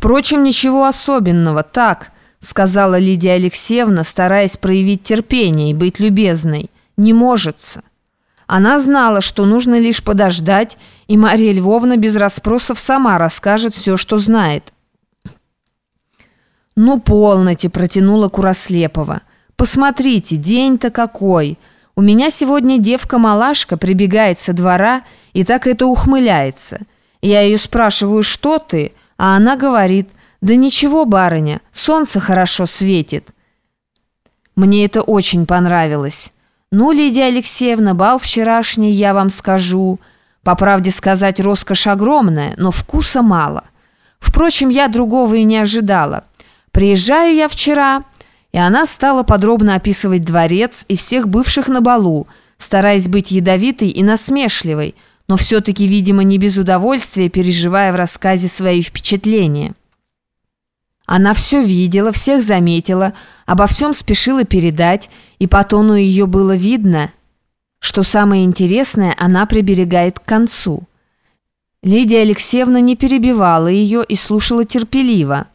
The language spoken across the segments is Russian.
Впрочем, ничего особенного, так, сказала Лидия Алексеевна, стараясь проявить терпение и быть любезной. Не можется. Она знала, что нужно лишь подождать, и Мария Львовна без расспросов сама расскажет все, что знает. «Ну, полноте», — протянула Курослепова. «Посмотрите, день-то какой! У меня сегодня девка-малашка прибегает со двора и так это ухмыляется. Я ее спрашиваю, что ты?» А она говорит, «Да ничего, барыня, солнце хорошо светит». Мне это очень понравилось. «Ну, Лидия Алексеевна, бал вчерашний, я вам скажу. По правде сказать, роскошь огромная, но вкуса мало. Впрочем, я другого и не ожидала. Приезжаю я вчера...» И она стала подробно описывать дворец и всех бывших на балу, стараясь быть ядовитой и насмешливой – но все-таки, видимо, не без удовольствия, переживая в рассказе свои впечатления. Она все видела, всех заметила, обо всем спешила передать, и по тону ее было видно, что самое интересное она приберегает к концу. Лидия Алексеевна не перебивала ее и слушала терпеливо,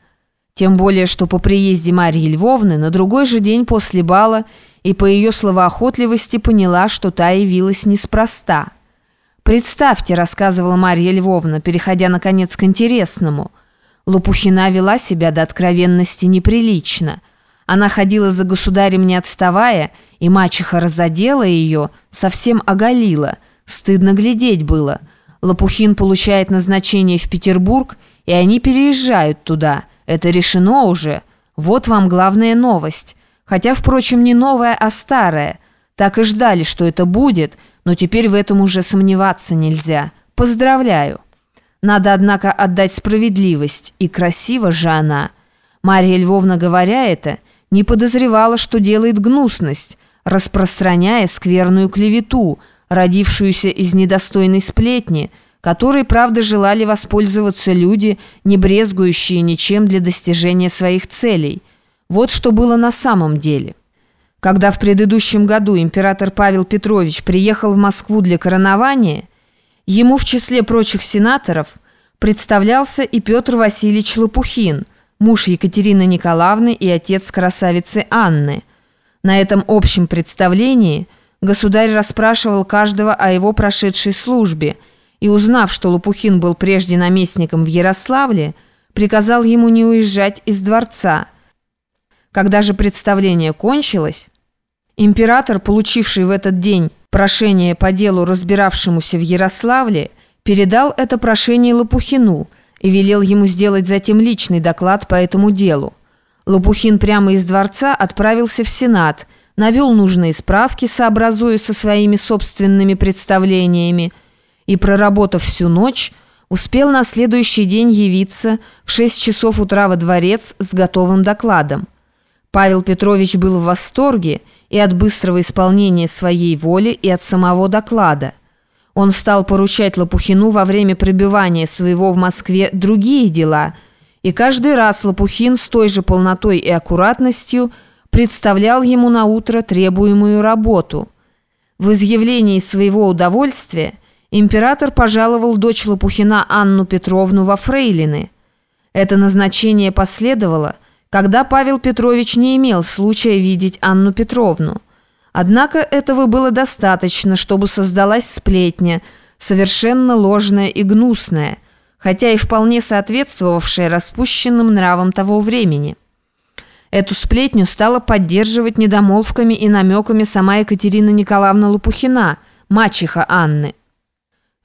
тем более, что по приезде Марии Львовны на другой же день после бала и по ее словоохотливости поняла, что та явилась неспроста – «Представьте», — рассказывала Марья Львовна, переходя, наконец, к интересному. Лопухина вела себя до откровенности неприлично. Она ходила за государем не отставая, и мачеха разодела ее, совсем оголила. Стыдно глядеть было. Лопухин получает назначение в Петербург, и они переезжают туда. Это решено уже. Вот вам главная новость. Хотя, впрочем, не новая, а старая. Так и ждали, что это будет — но теперь в этом уже сомневаться нельзя. Поздравляю. Надо, однако, отдать справедливость, и красиво же она. Марья Львовна, говоря это, не подозревала, что делает гнусность, распространяя скверную клевету, родившуюся из недостойной сплетни, которой, правда, желали воспользоваться люди, не брезгующие ничем для достижения своих целей. Вот что было на самом деле. Когда в предыдущем году император Павел Петрович приехал в Москву для коронования, ему в числе прочих сенаторов представлялся и Петр Васильевич Лопухин, муж Екатерины Николаевны и отец красавицы Анны. На этом общем представлении государь расспрашивал каждого о его прошедшей службе и, узнав, что Лопухин был прежде наместником в Ярославле, приказал ему не уезжать из дворца. Когда же представление кончилось, Император, получивший в этот день прошение по делу, разбиравшемуся в Ярославле, передал это прошение Лопухину и велел ему сделать затем личный доклад по этому делу. Лопухин прямо из дворца отправился в Сенат, навел нужные справки, сообразуя со своими собственными представлениями, и, проработав всю ночь, успел на следующий день явиться в 6 часов утра во дворец с готовым докладом. Павел Петрович был в восторге и от быстрого исполнения своей воли, и от самого доклада. Он стал поручать Лопухину во время пребывания своего в Москве другие дела, и каждый раз Лопухин с той же полнотой и аккуратностью представлял ему на утро требуемую работу. В изъявлении своего удовольствия император пожаловал дочь Лопухина Анну Петровну во Фрейлины. Это назначение последовало – когда Павел Петрович не имел случая видеть Анну Петровну. Однако этого было достаточно, чтобы создалась сплетня, совершенно ложная и гнусная, хотя и вполне соответствовавшая распущенным нравам того времени. Эту сплетню стала поддерживать недомолвками и намеками сама Екатерина Николаевна Лопухина, мачеха Анны.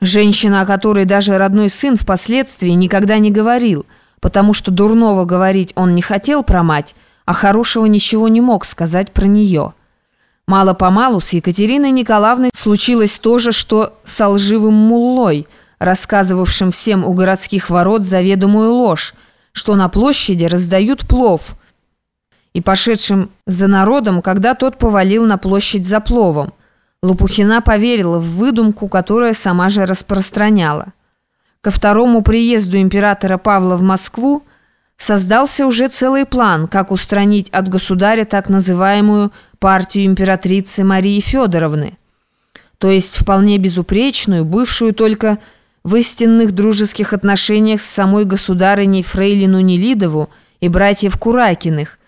Женщина, о которой даже родной сын впоследствии никогда не говорил – потому что дурного говорить он не хотел про мать, а хорошего ничего не мог сказать про нее. Мало-помалу с Екатериной Николаевной случилось то же, что с лживым муллой, рассказывавшим всем у городских ворот заведомую ложь, что на площади раздают плов, и пошедшим за народом, когда тот повалил на площадь за пловом. Лопухина поверила в выдумку, которая сама же распространяла. Ко второму приезду императора Павла в Москву создался уже целый план, как устранить от государя так называемую партию императрицы Марии Федоровны, то есть вполне безупречную, бывшую только в истинных дружеских отношениях с самой государыней Фрейлину Нелидову и братьев Куракиных,